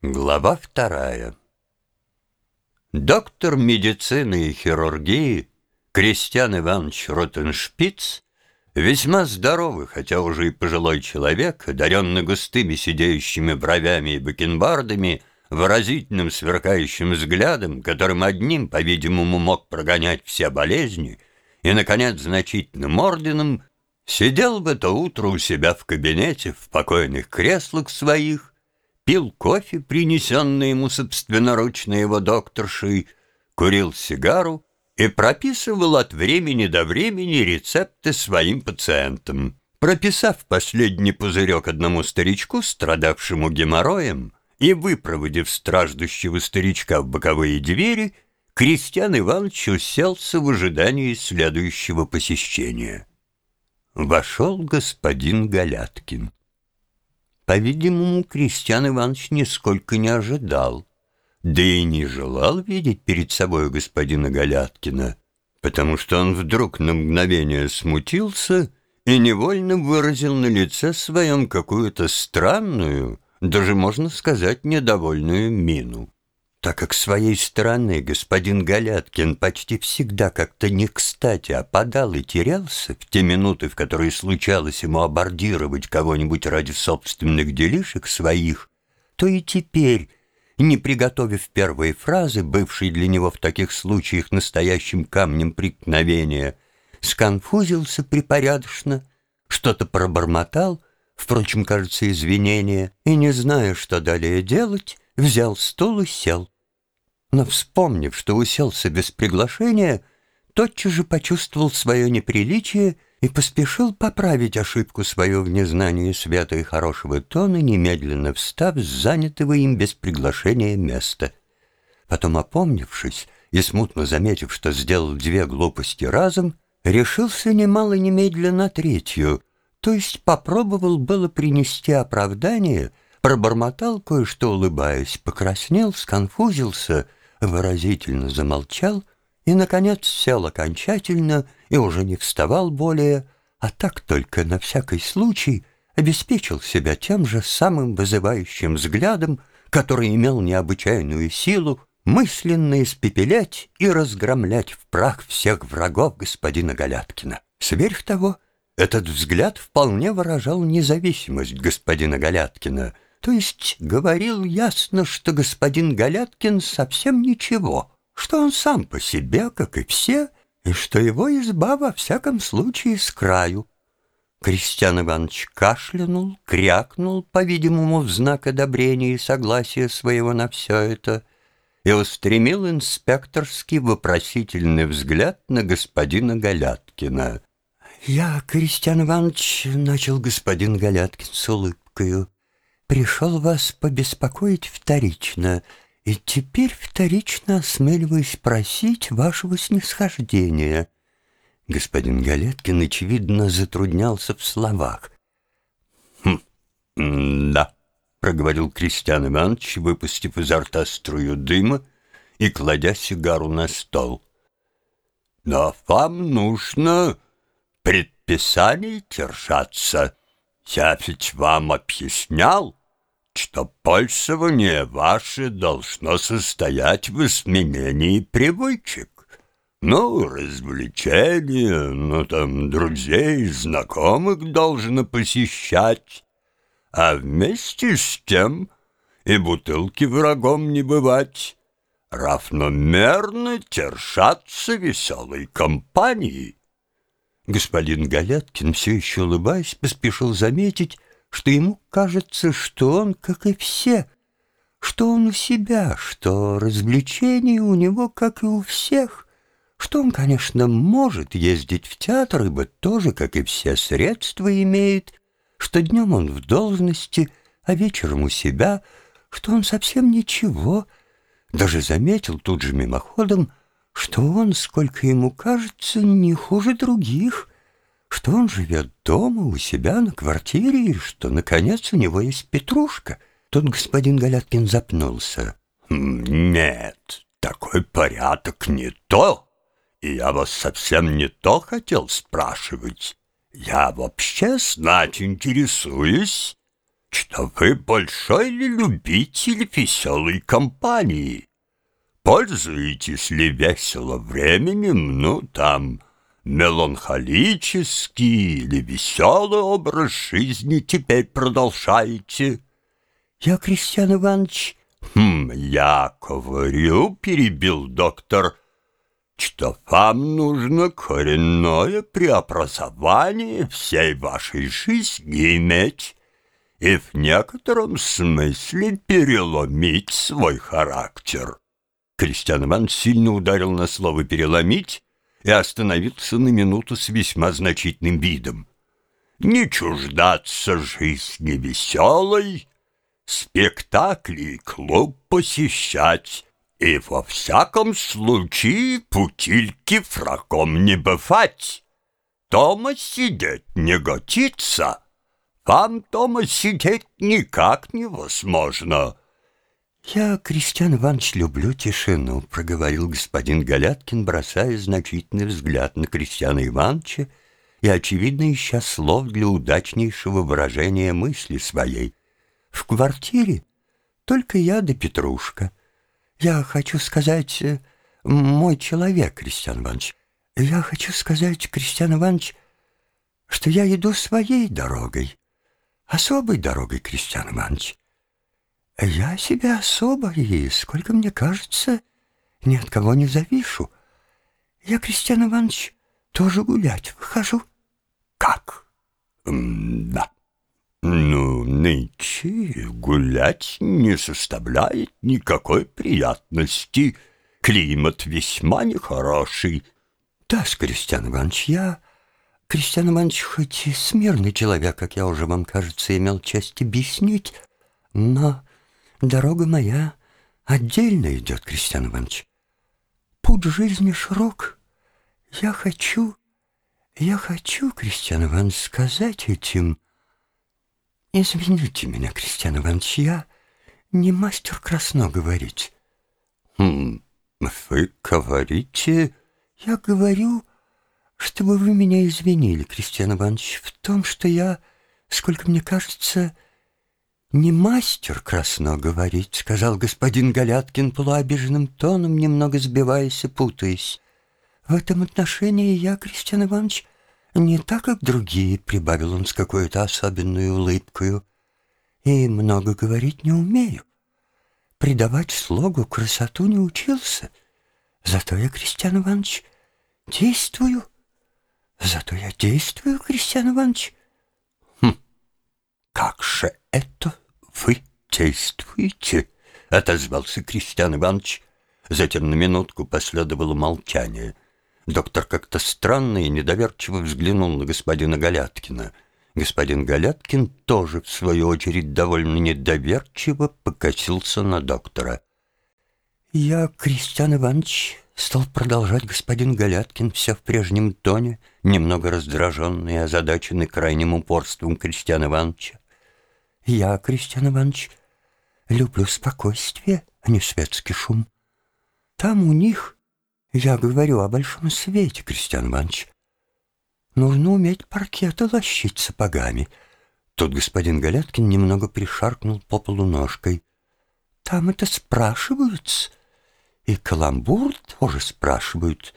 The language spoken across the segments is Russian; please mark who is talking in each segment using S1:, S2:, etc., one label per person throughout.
S1: Глава вторая. Доктор медицины и хирургии Кристиан Иванович Ротеншпиц, весьма здоровый, хотя уже и пожилой человек, одаренный густыми сидеющими бровями и бакенбардами, выразительным сверкающим взглядом, которым одним, по-видимому, мог прогонять все болезни, и, наконец, значительным орденом, сидел в это утро у себя в кабинете в покойных креслах своих, пил кофе, принесенный ему собственноручно его докторшей, курил сигару и прописывал от времени до времени рецепты своим пациентам. Прописав последний пузырек одному старичку, страдавшему геморроем, и выпроводив страждущего старичка в боковые двери, Кристиан Иванович уселся в ожидании следующего посещения. Вошел господин Галяткин. По-видимому, Кристиан Иванович нисколько не ожидал, да и не желал видеть перед собой господина Галяткина, потому что он вдруг на мгновение смутился и невольно выразил на лице своем какую-то странную, даже, можно сказать, недовольную мину так как с своей стороны господин Галяткин почти всегда как-то не кстати опадал и терялся в те минуты, в которые случалось ему абордировать кого-нибудь ради собственных делишек своих, то и теперь, не приготовив первые фразы, бывшие для него в таких случаях настоящим камнем преткновения, сконфузился припорядочно, что-то пробормотал, впрочем, кажется, извинения, и, не зная, что далее делать, взял стул и сел. Но, вспомнив, что уселся без приглашения, тотчас же почувствовал свое неприличие и поспешил поправить ошибку свою в незнании света и хорошего тона, немедленно встав с занятого им без приглашения места. Потом, опомнившись и смутно заметив, что сделал две глупости разом, решился немало немедленно третью, то есть попробовал было принести оправдание — пробормотал кое-что, улыбаясь, покраснел, сконфузился, выразительно замолчал и, наконец, сел окончательно и уже не вставал более, а так только на всякий случай обеспечил себя тем же самым вызывающим взглядом, который имел необычайную силу мысленно испепелять и разгромлять в прах всех врагов господина Галяткина. Сверх того, этот взгляд вполне выражал независимость господина Галяткина — то есть говорил ясно, что господин Галяткин совсем ничего, что он сам по себе, как и все, и что его изба во всяком случае с краю. Кристиан Иванович кашлянул, крякнул, по-видимому, в знак одобрения и согласия своего на все это, и устремил инспекторский вопросительный взгляд на господина Галяткина. «Я, Кристиан Иванович, — начал господин Галяткин с улыбкою, пришел вас побеспокоить вторично, и теперь вторично осмеливаюсь просить вашего снисхождения». Господин Галеткин, очевидно, затруднялся в словах. «Хм, да», — проговорил Кристиан Иванович, выпустив изо рта струю дыма и кладя сигару на стол. «Но вам нужно предписаний держаться. Я ведь вам объяснял, что пользование ваше должно состоять в изменении привычек. Ну, развлечения, ну, там, друзей, знакомых должно посещать, а вместе с тем и бутылки врагом не бывать, равномерно тершаться веселой компанией. Господин Галяткин, все еще улыбаясь, поспешил заметить, что ему кажется, что он, как и все, что он у себя, что развлечения у него, как и у всех, что он, конечно, может ездить в театр, ибо тоже, как и все, средства имеет, что днем он в должности, а вечером у себя, что он совсем ничего, даже заметил тут же мимоходом, что он, сколько ему кажется, не хуже других — что он живет дома у себя на квартире и что, наконец, у него есть петрушка. Тут господин Галяткин запнулся. «Нет, такой порядок не то, и я вас совсем не то хотел спрашивать. Я вообще знать интересуюсь, что вы большой любитель веселой компании. Пользуетесь ли весело временем, ну, там, меланхолический или веселый образ жизни теперь продолжаете?
S2: Я, Кристиан Иванович...
S1: Хм, я говорю, перебил доктор, что вам нужно коренное преобразование всей вашей жизни иметь и в некотором смысле переломить свой характер. Кристиан Иван сильно ударил на слово «переломить» и остановился на минуту с весьма значительным видом. «Не чуждаться жизни веселой, спектакли и клуб посещать, и во всяком случае путильки фраком не бывать. Дома сидеть не готится, вам дома сидеть никак невозможно».
S2: «Я, Кристиан Иванович, люблю тишину», — проговорил господин Галяткин, бросая значительный взгляд на Кристиана Ивановича и, очевидно, ища слов для удачнейшего выражения мысли своей. «В квартире только я да Петрушка. Я хочу сказать, э, мой человек, Кристиан Иванович, я хочу сказать, Кристиан Иванович, что я иду своей дорогой, особой дорогой, Кристиан Иванович. Я себя особо и, сколько мне кажется, ни от кого не завишу. Я, Кристиан Иванович, тоже гулять выхожу.
S1: Как? М да. Ну, нынче гулять не составляет никакой приятности. Климат весьма нехороший.
S2: Да, Кристиан Иванович, я... Кристиан Иванович хоть и смирный человек, как я уже вам, кажется, имел честь объяснить, но Дорога моя отдельно идет, Кристиан Иванович. Путь жизни широк. Я хочу, я хочу, Кристиан Иванович, сказать этим... Извините меня, Кристиан Иванович, я не мастер красно говорить.
S1: Хм, вы говорите...
S2: Я говорю, чтобы вы меня извинили, Кристиан Иванович, в том, что я, сколько мне кажется, «Не мастер красно говорить», — сказал господин Галяткин полуобиженным тоном, немного сбиваясь и путаясь. «В этом отношении я, Кристиан Иванович, не так, как другие», — прибавил он с какой-то особенной улыбкой, «и много говорить не умею. Придавать слогу красоту не учился. Зато я, Кристиан Иванович, действую. Зато я действую, Кристиан Иванович».
S1: «Хм, как же это вы действуете?» — отозвался Кристиан Иванович. Затем на минутку последовало молчание. Доктор как-то странно и недоверчиво взглянул на господина Галяткина. Господин Галяткин тоже, в свою очередь, довольно недоверчиво покосился на доктора.
S2: «Я, Кристиан Иванович, стал продолжать господин Галяткин все в прежнем тоне, немного раздраженный и озадаченный крайним упорством Кристиана Ивановича. Я, Кристиан Иванович, люблю спокойствие, а не светский шум. Там у них, я говорю о большом свете, Кристиан Иванович, нужно уметь паркеты лощить сапогами. Тут господин Галяткин немного пришаркнул по полу ножкой. Там это спрашиваются. И каламбур тоже спрашивают.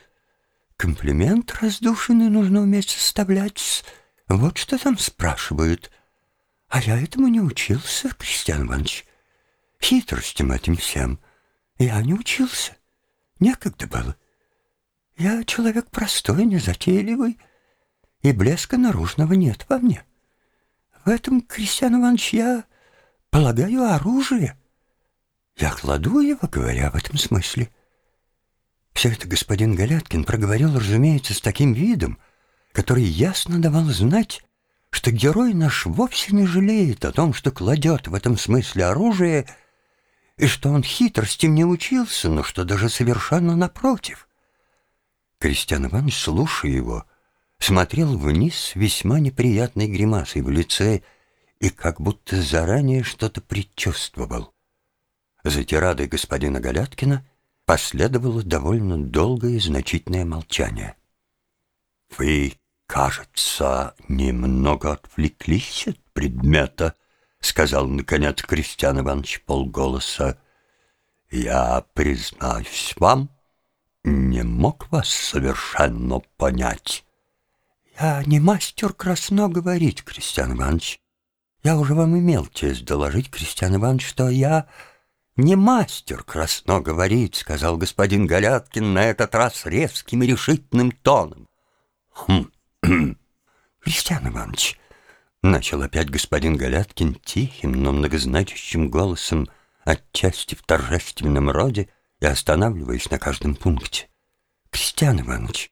S2: Комплимент раздушенный нужно уметь составлять. Вот что там спрашивают — а я этому не учился, Кристиан Иванович. Хитростям этим всем. Я не учился. Некогда было. Я человек простой, незатейливый, и блеска наружного нет во мне. В этом, Кристиан Иванович, я полагаю оружие. Я кладу его, говоря в этом смысле. Все это господин Галяткин проговорил, разумеется, с таким видом, который ясно давал знать, что герой наш вовсе не жалеет о том, что кладет в этом смысле оружие, и что он хитростям не учился, но что даже совершенно напротив. Кристиан Иванович, слушая его, смотрел вниз весьма неприятной гримасой в лице и как будто заранее что-то предчувствовал. За тирадой господина Галяткина последовало довольно долгое и значительное молчание. «Вы кажется, немного отвлеклись от предмета, сказал, наконец, Кристиан Иванович полголоса, «я, признаюсь вам, не мог вас совершенно понять». «Я не мастер красно говорить, Кристиан Иванович. Я уже вам имел честь доложить, Кристиан Иванович, что я не мастер красно говорить», сказал господин Галяткин на этот раз резким и решительным тоном. «Хм, Кристиан Иванович», — начал опять господин Галяткин тихим, но многозначащим голосом, отчасти в торжественном роде и останавливаясь на каждом пункте. «Кристиан Иванович,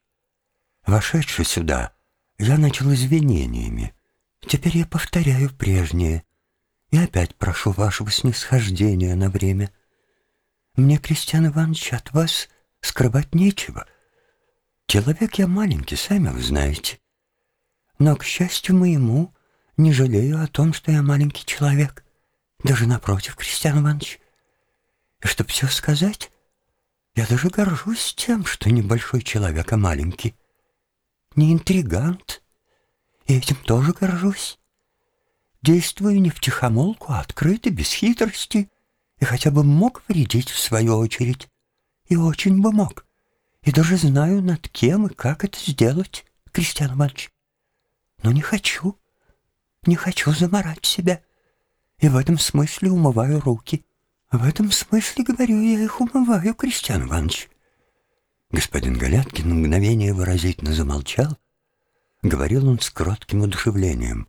S2: вошедший сюда, я начал извинениями. Теперь я повторяю прежнее и опять прошу вашего снисхождения на время. Мне, Кристиан Иванович, от вас скрывать нечего. Человек я маленький, сами вы знаете. Но, к счастью моему, не жалею о том, что я маленький человек. Даже напротив, Кристиан Иванович. И чтобы все сказать, я даже горжусь тем, что небольшой человек, а маленький. Не интригант. И этим тоже горжусь. Действую не втихомолку, а открыто, без хитрости. И хотя бы мог вредить в свою очередь. И очень бы мог. И даже знаю, над кем и как это сделать, Кристиан Иванович. Но не хочу, не хочу заморать себя. И в этом смысле умываю руки. В этом смысле, говорю, я их умываю, Кристиан Иванович. Господин Галяткин мгновение выразительно замолчал. Говорил он с кротким удушевлением.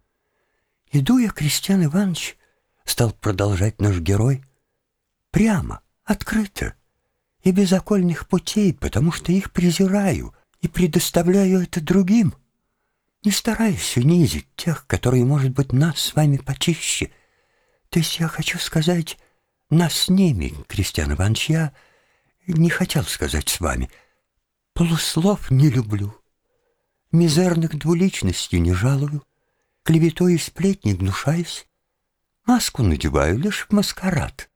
S2: «Иду я, Кристиан Иванович», — стал продолжать наш герой, — «прямо, открыто и без окольных путей, потому что их презираю и предоставляю это другим» не стараюсь унизить тех, которые, может быть, нас с вами почище. То есть я хочу сказать, нас с ними, Кристиан Иванович, я не хотел сказать с вами. Полуслов не люблю, мизерных двуличностей не жалую, клеветой и сплетни гнушаюсь, маску надеваю лишь в маскарад,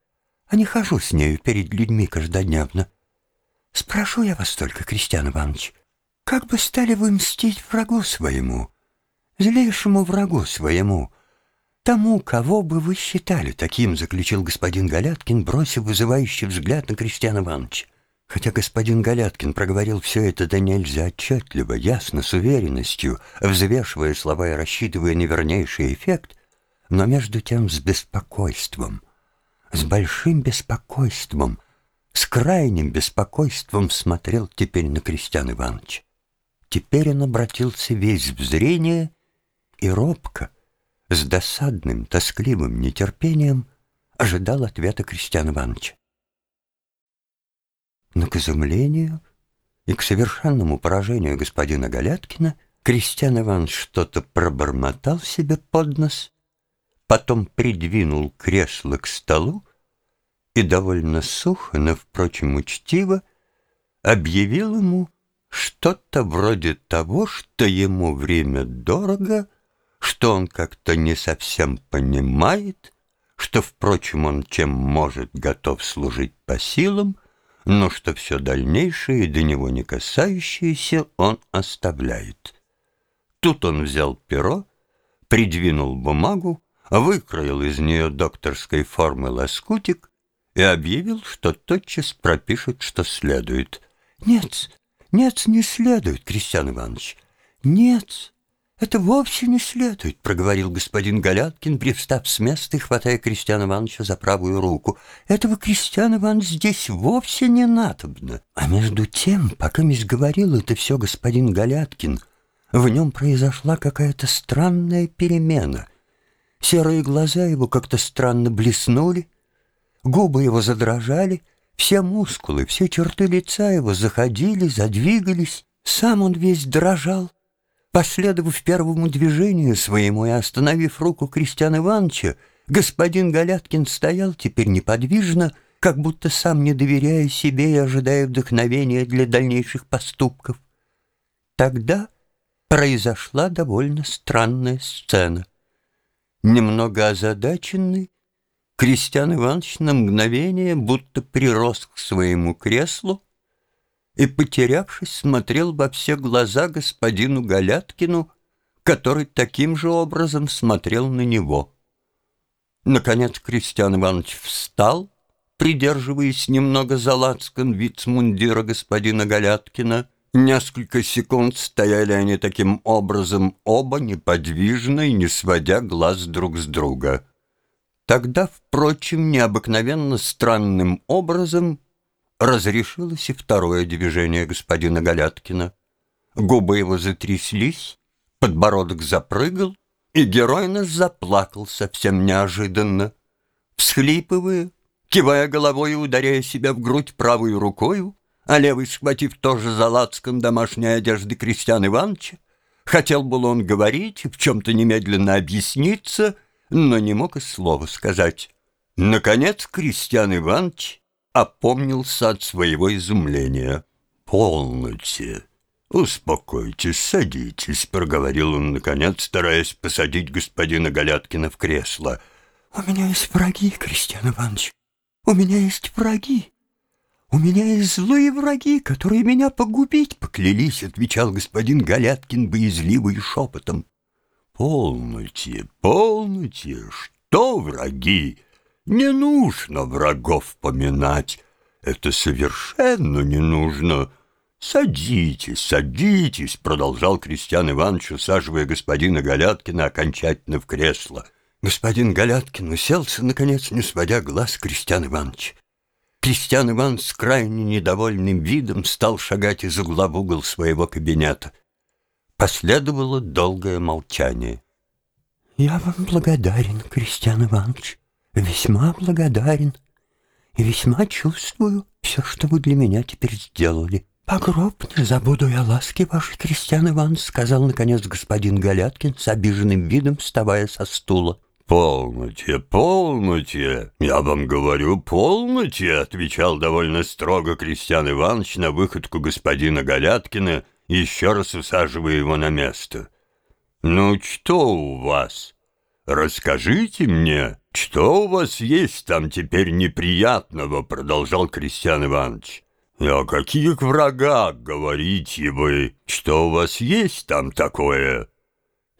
S2: а не хожу с нею перед людьми каждодневно. Спрошу я вас только, Кристиан Иванович, — как бы стали вы мстить врагу своему, злейшему врагу своему, тому, кого бы вы считали таким, заключил господин Галяткин, бросив вызывающий взгляд на Кристиана Ивановича. Хотя господин Галяткин проговорил все это да нельзя отчетливо, ясно, с уверенностью, взвешивая слова и рассчитывая на вернейший эффект, но между тем с беспокойством, с большим беспокойством, с крайним беспокойством смотрел теперь на Кристиана Ивановича. Теперь он обратился весь в зрение и робко, с досадным, тоскливым нетерпением ожидал ответа Кристиана Ивановича. Но к изумлению и к совершенному поражению господина Галяткина Кристиан Иванович что-то пробормотал себе под нос, потом придвинул кресло к столу и довольно сухо, но, впрочем, учтиво объявил ему, что-то вроде того, что ему время дорого, что он как-то не совсем понимает, что, впрочем, он чем может готов служить по силам, но что все дальнейшее, до него не касающееся, он оставляет. Тут он взял перо, придвинул бумагу, выкроил из нее докторской формы лоскутик и объявил, что тотчас пропишет, что следует. «Нет, «Нет, не следует, Кристиан Иванович. Нет, это вовсе не следует», — проговорил господин Галяткин, привстав с места и хватая Кристиана Ивановича за правую руку. «Этого Кристиана Иванович здесь вовсе не надобно». А между тем, пока мисс говорил это все господин Галяткин, в нем произошла какая-то странная перемена. Серые глаза его как-то странно блеснули, губы его задрожали — все мускулы, все черты лица его заходили, задвигались, сам он весь дрожал. Последовав первому движению своему и остановив руку Кристиана Ивановича, господин Галяткин стоял теперь неподвижно, как будто сам не доверяя себе и ожидая вдохновения для дальнейших поступков. Тогда произошла довольно странная сцена. Немного озадаченный, Кристиан Иванович на мгновение будто прирос к своему креслу и, потерявшись, смотрел во все глаза господину Галяткину, который таким же образом смотрел на него. Наконец Кристиан Иванович встал, придерживаясь немного за лацкан вицмундира господина Галяткина. Несколько секунд стояли они таким образом оба неподвижно и не сводя глаз друг с друга. Тогда, впрочем, необыкновенно странным образом разрешилось и второе движение господина Галяткина. Губы его затряслись, подбородок запрыгал, и герой наш заплакал совсем неожиданно. Всхлипывая, кивая головой и ударяя себя в грудь правой рукою, а левый, схватив тоже за лацкан домашней одежды Кристиана Ивановича, хотел был он говорить, в чем-то немедленно объясниться, но не мог и слова сказать. Наконец Кристиан Иванович опомнился от своего изумления. «Полноте! Успокойтесь, садитесь», — проговорил он, наконец, стараясь посадить господина Галяткина в кресло.
S3: «У меня есть враги, Кристиан Иванович. У меня есть враги. У меня есть злые враги, которые меня погубить поклялись», — отвечал господин Галяткин боязливо и шепотом.
S1: «Полноте, полноте, что враги? Не нужно врагов поминать. Это совершенно не нужно. Садитесь, садитесь», — продолжал Кристиан Иванович, усаживая господина Галяткина окончательно в кресло.
S2: Господин Галяткин уселся, наконец, не сводя глаз Кристиан Иванович. Кристиан Иванович с крайне недовольным видом стал шагать из угла в угол своего кабинета — Последовало долгое молчание.
S3: «Я вам благодарен, Кристиан Иванович, весьма благодарен и весьма чувствую все, что вы для меня теперь сделали. Погроб не забуду я ласки вашей, Кристиан Иванович», сказал, наконец, господин Галяткин с обиженным видом, вставая со стула.
S1: «Полноте, полноте! Я вам говорю, полноте!» отвечал довольно строго Кристиан Иванович на выходку господина Галяткина, еще раз усаживая его на место. «Ну, что у вас? Расскажите мне, что у вас есть там теперь неприятного?» продолжал Кристиан Иванович. «И о каких врагах говорите вы? Что у вас есть там такое?»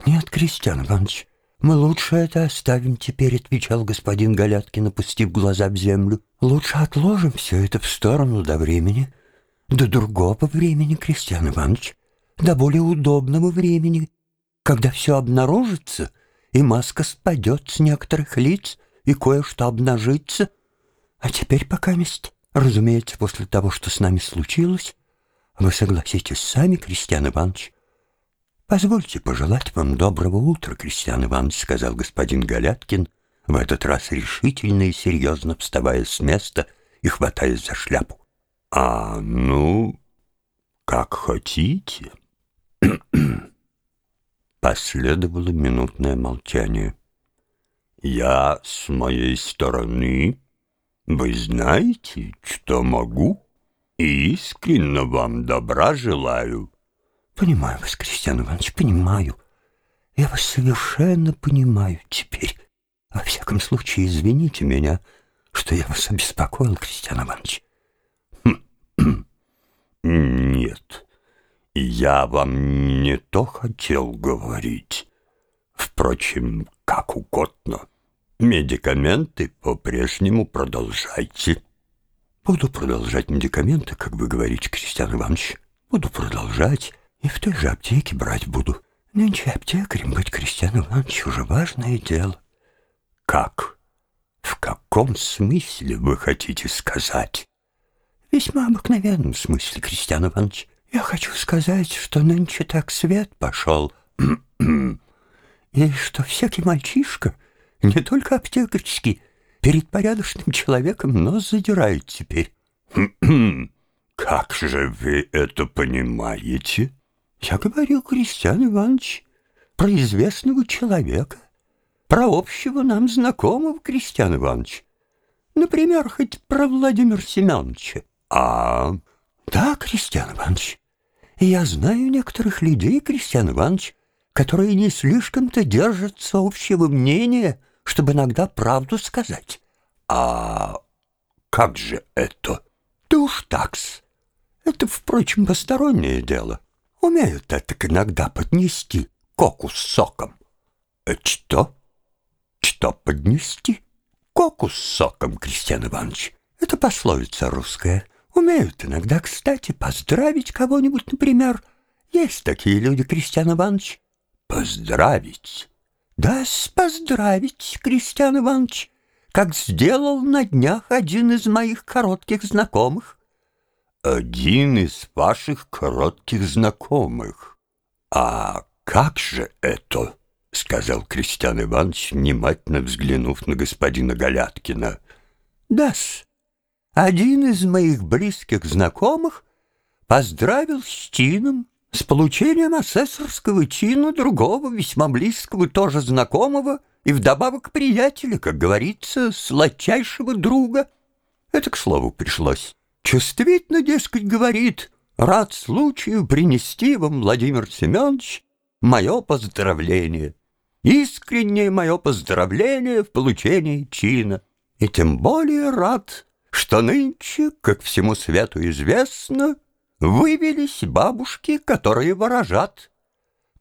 S3: «Нет, Кристиан Иванович, мы лучше это оставим теперь», отвечал господин Галяткин, опустив глаза в землю. «Лучше отложим все это в сторону до времени» до другого времени, Кристиан Иванович, до более удобного времени, когда все обнаружится, и маска спадет с некоторых лиц, и кое-что обнажится. А теперь пока мест, разумеется, после того, что с нами случилось, вы согласитесь сами, Кристиан Иванович. «Позвольте пожелать вам доброго утра, Кристиан Иванович», — сказал господин Галяткин, в этот раз решительно и серьезно вставая с места и хватаясь за шляпу.
S1: «А, ну, как хотите».
S2: Последовало минутное молчание.
S1: «Я с моей стороны, вы знаете, что могу, и искренне вам добра желаю».
S3: «Понимаю вас, Кристиан Иванович, понимаю. Я вас совершенно понимаю теперь. Во всяком случае, извините меня, что я вас обеспокоил, Кристиан Иванович.
S1: Нет, я вам не то хотел говорить. Впрочем, как угодно. Медикаменты по-прежнему продолжайте.
S3: Буду продолжать медикаменты, как вы говорите, Кристиан Иванович. Буду продолжать и в той же аптеке брать буду. Нынче аптекарем быть, Кристиан Иванович, уже важное дело.
S1: Как? В каком смысле вы хотите сказать?
S3: Весьма обыкновенном смысле, Кристиан Иванович. Я хочу сказать, что нынче так свет пошел, и что всякий мальчишка, не только аптекарский, перед порядочным человеком нос задирает теперь.
S1: Как же вы это понимаете?
S3: Я говорил, Кристиан Иванович, про известного человека, про общего нам знакомого Кристиан Иванович. Например, хоть про Владимира Семеновича.
S1: А,
S3: да, Кристиан Иванович, я знаю некоторых людей, Кристиан Иванович, которые не слишком-то держатся общего мнения, чтобы иногда правду сказать.
S1: А как же это?
S3: Да уж такс. Это, впрочем, постороннее дело. Умеют это иногда поднести коку с соком.
S1: Это что?
S3: что поднести? Коку с соком, Кристиан Иванович. Это пословица русская. Умеют иногда, кстати, поздравить кого-нибудь, например. Есть такие люди, Кристиан Иванович. Поздравить? Да, поздравить, Кристиан Иванович, как сделал на днях один из моих коротких знакомых.
S1: Один из ваших коротких знакомых. А как же это? Сказал Кристиан Иванович, внимательно взглянув на господина Галяткина.
S3: Да-с, один из моих близких знакомых поздравил с чином, с получением асессорского чина другого, весьма близкого, тоже знакомого, и вдобавок приятеля, как говорится, сладчайшего друга. Это, к слову, пришлось. Чувствительно, дескать, говорит, рад случаю принести вам, Владимир Семенович, мое поздравление. Искреннее мое поздравление в получении чина. И тем более рад, что нынче, как всему свету известно, вывелись бабушки, которые ворожат.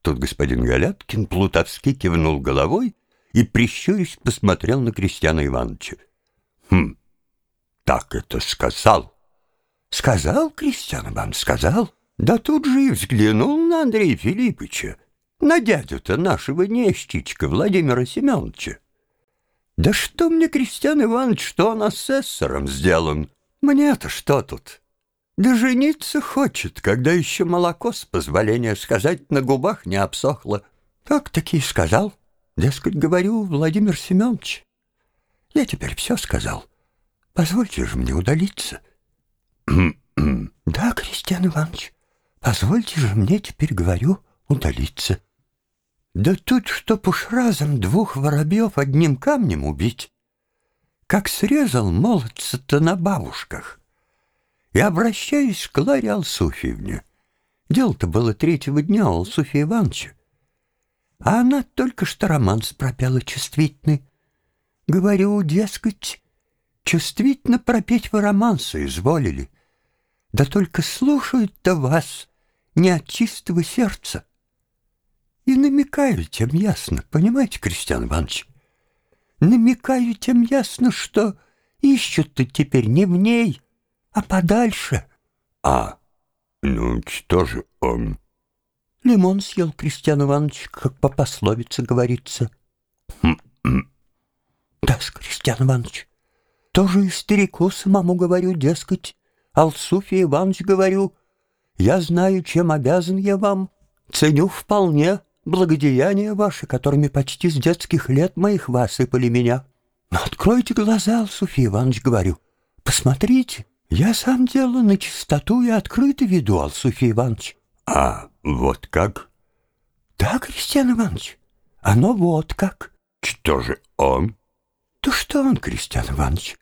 S3: Тут господин Галяткин плутовски кивнул головой и, прищурясь, посмотрел на Крестьяна Ивановича.
S1: «Хм, так это сказал?»
S3: «Сказал, Крестьян Иванович, сказал. Да тут же и взглянул на Андрея Филипповича, на дядю-то нашего нещичка Владимира Семеновича. Да что мне, Кристиан Иванович, что он асессором сделан? Мне-то что тут? Да жениться хочет, когда еще молоко, с позволения сказать, на губах не обсохло. Так-таки сказал. Дескать, говорю, Владимир Семенович. Я теперь все сказал. Позвольте же мне удалиться. да, Кристиан Иванович, позвольте же мне теперь, говорю, удалиться. Да тут, чтоб уж разом двух воробьев одним камнем убить, как срезал молодца-то на бабушках. И обращаюсь к Ларе Алсуфьевне. Дело-то было третьего дня у Алсуфьи Ивановича. А она только что романс пропела чувствительный. Говорю, дескать, чувствительно пропеть вы романсы изволили. Да только слушают-то вас не от чистого сердца. И намекаю тем ясно, понимаете, Кристиан Иванович? Намекаю тем ясно, что ищут-то теперь не в ней, а подальше.
S1: А, ну что же он?
S3: Лимон съел Кристиан Иванович, как по пословице говорится. Да, Кристиан Иванович, тоже и старику самому говорю, дескать, Алсуфий Иванович говорю, я знаю, чем обязан я вам, ценю вполне, благодеяния ваши, которыми почти с детских лет моих вы осыпали меня. Но откройте глаза, Софья Иванович, говорю. Посмотрите, я сам дело на чистоту и открыто веду, Алсуфий Иванович.
S1: А вот как?
S3: Да, Кристиан Иванович, оно вот как.
S1: Что же он?
S3: Да что он, Кристиан Иванович?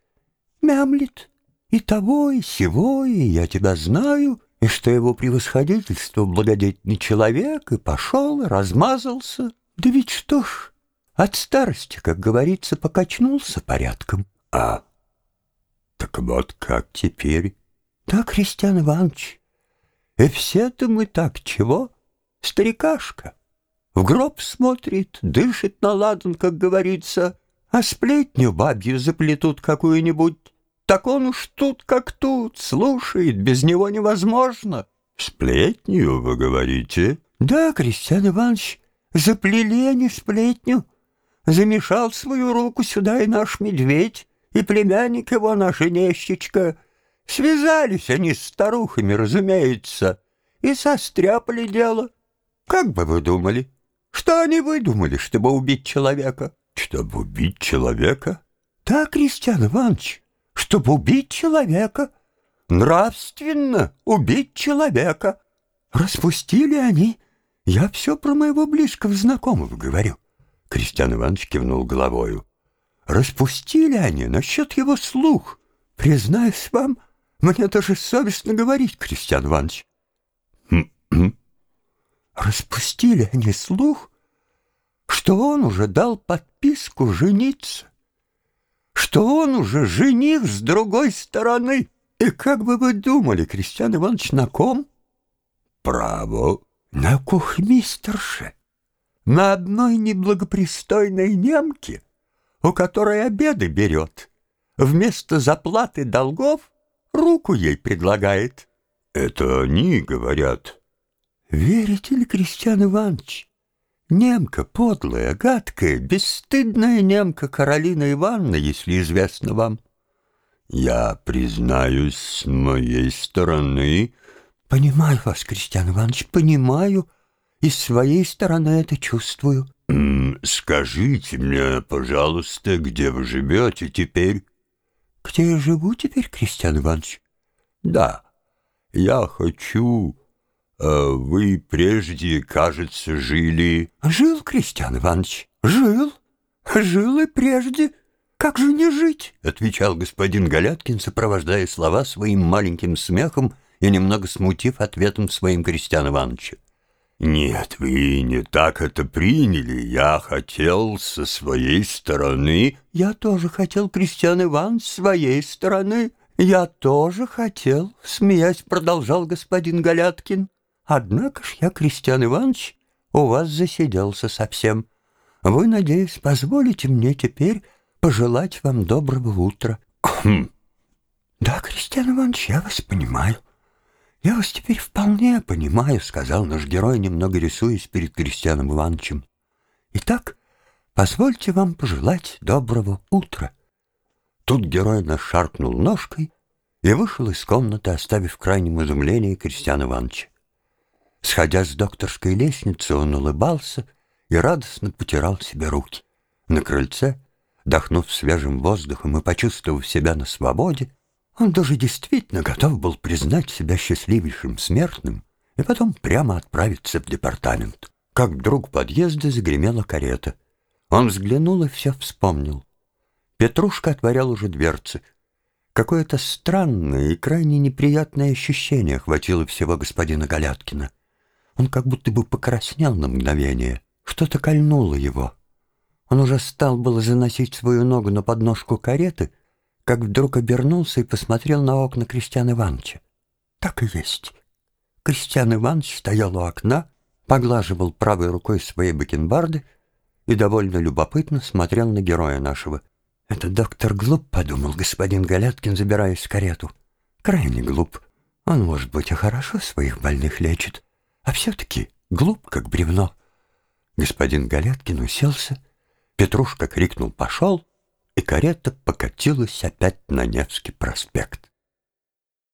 S3: Мямлет. И того, и сего, и я тебя знаю, и что его превосходительство благодетельный человек, и пошел, размазался. Да ведь что ж, от старости, как говорится, покачнулся порядком.
S1: А, так вот как теперь?
S3: Да, Кристиан Иванович, и все-то мы так чего? Старикашка. В гроб смотрит, дышит на ладан, как говорится, а сплетню бабью заплетут какую-нибудь, так он уж тут как тут, слушает, без него невозможно.
S1: Сплетню, вы говорите?
S3: Да, Кристиан Иванович, заплели они сплетню. Замешал свою руку сюда и наш медведь, и племянник его, наша нещечка. Связались они с старухами, разумеется, и состряпали дело. Как бы вы думали? Что они выдумали, чтобы убить человека?
S1: Чтобы убить человека?
S3: Да, Кристиан Иванович, чтобы убить человека. Нравственно убить человека. Распустили они. Я все про моего близкого знакомого говорю. Кристиан Иванович кивнул головою. Распустили они насчет его слух. Признаюсь вам, мне даже совестно говорить, Кристиан Иванович. Распустили они слух, что он уже дал подписку жениться что он уже жених с другой стороны. И как бы вы думали, Кристиан Иванович, на ком?
S1: Право.
S3: На кухмистерше. На одной неблагопристойной немке, у которой обеды берет. Вместо заплаты долгов руку ей предлагает.
S1: Это они говорят.
S3: Верите ли, Кристиан Иванович? Немка подлая, гадкая, бесстыдная немка Каролина Ивановна, если известно вам.
S1: Я признаюсь, с моей стороны...
S3: Понимаю вас, Кристиан Иванович, понимаю, и с своей стороны это чувствую.
S1: «Скажите мне, пожалуйста, где вы живете теперь?»
S3: «Где я живу теперь, Кристиан Иванович?»
S1: «Да, я хочу... Э, вы прежде, кажется, жили...»
S3: «Жил, Кристиан Иванович, жил, жил и прежде. Как же не жить?»
S2: Отвечал господин Галяткин, сопровождая слова своим маленьким смехом и немного смутив ответом своим Кристиан Ивановича.
S1: «Нет, вы не так это приняли. Я хотел со своей стороны...»
S3: «Я тоже хотел, Кристиан Иван, с своей стороны. Я тоже хотел», — смеясь продолжал господин Галяткин. «Однако ж я, Кристиан Иванович, у вас засиделся совсем. Вы, надеюсь, позволите мне теперь пожелать вам доброго утра».
S1: «Хм!»
S3: «Да, Кристиан Иванович, я вас понимаю». «Я вас теперь вполне понимаю», — сказал наш герой, немного рисуясь перед Кристианом Ивановичем. «Итак, позвольте вам пожелать доброго утра». Тут герой наш шаркнул ножкой и вышел из комнаты, оставив в крайнем изумлении Кристиана Ивановича. Сходя с докторской лестницы, он улыбался и радостно потирал себе руки. На крыльце, дохнув свежим воздухом и почувствовав себя на свободе, он даже действительно готов был признать себя счастливейшим смертным и потом прямо отправиться в департамент. Как вдруг подъезда загремела карета. Он взглянул и все вспомнил. Петрушка отворял уже дверцы. Какое-то странное и крайне неприятное ощущение охватило всего господина Галяткина. Он как будто бы покраснел на мгновение. Что-то кольнуло его. Он уже стал было заносить свою ногу на подножку кареты — как вдруг обернулся и посмотрел на окна Кристиана Ивановича. Так и есть. Кристиан Иванович стоял у окна, поглаживал правой рукой свои бакенбарды и довольно любопытно смотрел на героя нашего. «Это доктор глуп», — подумал господин Галяткин, забираясь в карету. «Крайне глуп. Он, может быть, и хорошо своих больных лечит, а все-таки глуп, как бревно». Господин Галяткин уселся, Петрушка крикнул «Пошел!» и карета покатилась опять на Невский проспект.